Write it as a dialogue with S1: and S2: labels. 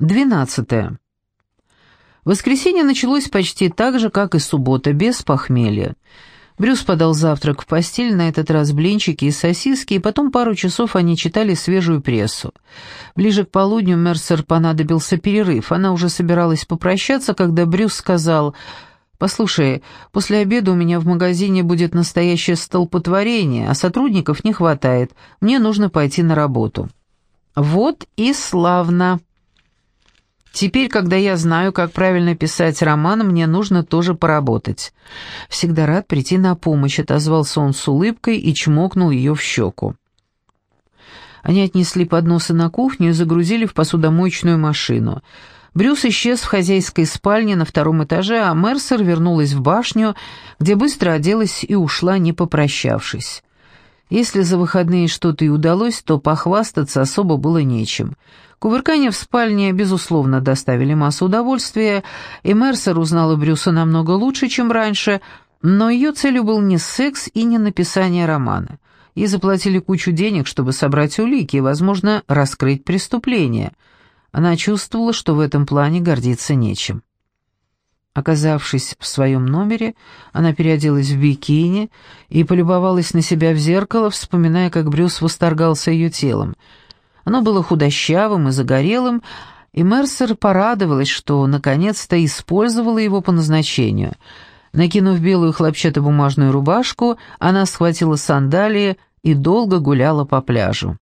S1: Двенадцатое. Воскресенье началось почти так же, как и суббота, без похмелья. Брюс подал завтрак в постель, на этот раз блинчики и сосиски, и потом пару часов они читали свежую прессу. Ближе к полудню Мерсер понадобился перерыв. Она уже собиралась попрощаться, когда Брюс сказал... «Послушай, после обеда у меня в магазине будет настоящее столпотворение, а сотрудников не хватает. Мне нужно пойти на работу». «Вот и славно!» Теперь, когда я знаю, как правильно писать роман, мне нужно тоже поработать. Всегда рад прийти на помощь, отозвался он с улыбкой и чмокнул ее в щеку. Они отнесли подносы на кухню и загрузили в посудомоечную машину. Брюс исчез в хозяйской спальне на втором этаже, а Мерсер вернулась в башню, где быстро оделась и ушла, не попрощавшись. Если за выходные что-то и удалось, то похвастаться особо было нечем. Кувыркания в спальне, безусловно, доставили массу удовольствия, и Мерсер узнала Брюса намного лучше, чем раньше, но ее целью был не секс и не написание романа. Ей заплатили кучу денег, чтобы собрать улики и, возможно, раскрыть преступление. Она чувствовала, что в этом плане гордиться нечем. Оказавшись в своем номере, она переоделась в бикини и полюбовалась на себя в зеркало, вспоминая, как Брюс восторгался ее телом. Оно было худощавым и загорелым, и Мерсер порадовалась, что наконец-то использовала его по назначению. Накинув белую хлопчатобумажную рубашку, она схватила сандалии и долго гуляла по пляжу.